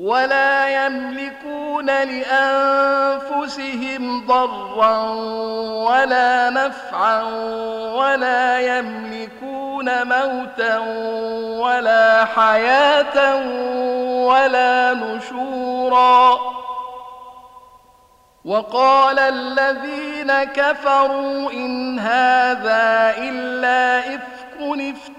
ولا يملكون لأنفسهم ضرا ولا نفعا ولا يملكون موتا ولا حياة ولا نشورا. وقال الذين كفروا إن هذا إلا إفك افتراه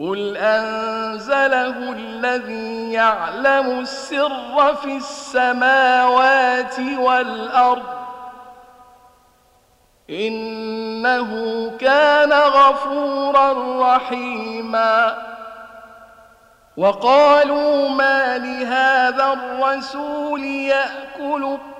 قل أنزله الذي يعلم السر في السماوات والأرض إنه كان غفورا رحيما وقالوا ما لهذا الرسول يأكل الطعام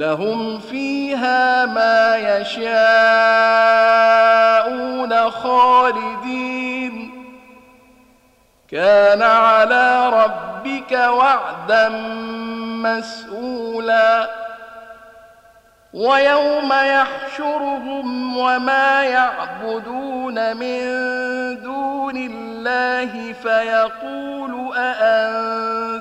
لهم فيها ما يشاءون خالدين. كان على ربك وعدا مسؤولا. ويوم يحشرهم وما يعبدون من دون الله فيقول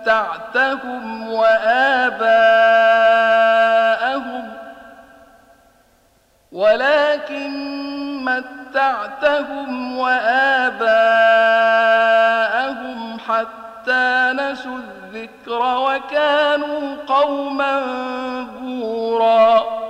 متعتهم وآباءهم ولكن متعتهم وآباءهم حتى نسوا الذكر وكانوا قوما بوراً.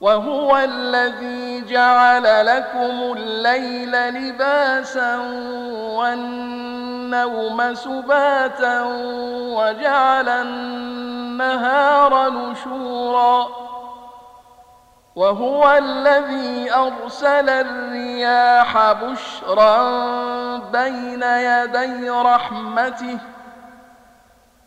وهو الذي جعل لكم الليل لباسا والنوم سباتا وجعل النهار نشورا وهو الذي أرسل الرياح بشرا بين يدي رحمته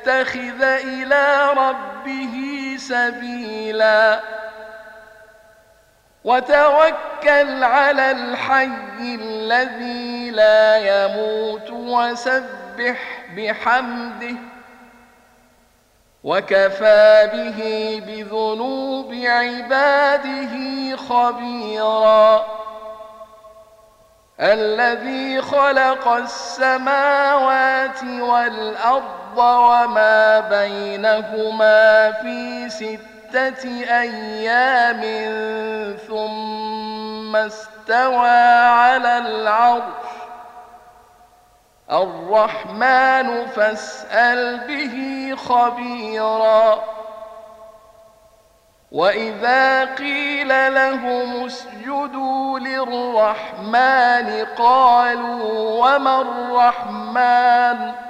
يتخذ إلى ربه سبيلا. وتوكل على الحي الذي لا يموت وسبح بحمده. وكفى به بذنوب عباده خبيرا. الذي خلق السماوات والارض وما بينهما في ستة أيام ثم استوى على العرش. الرحمن فاسأل به خبيرا. وإذا قيل لهم اسجدوا للرحمن قالوا وما الرحمن؟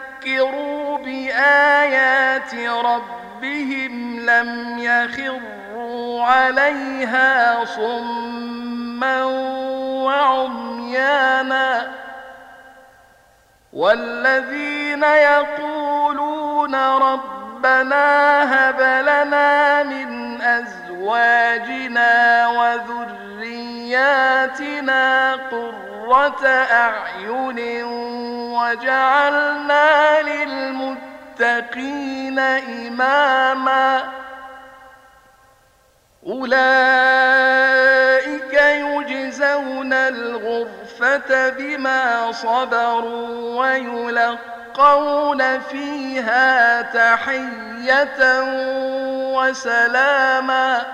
بايات ربهم لم يخروا عليها صما وعميانا والذين يقولون ربنا هب لنا من ازواجنا وذرياتنا قرة أعين وجعلنا للمتقين إماما. أولئك يجزون الغرفة بما صبروا ويلقون فيها تحية وسلاما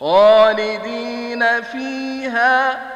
خالدين فيها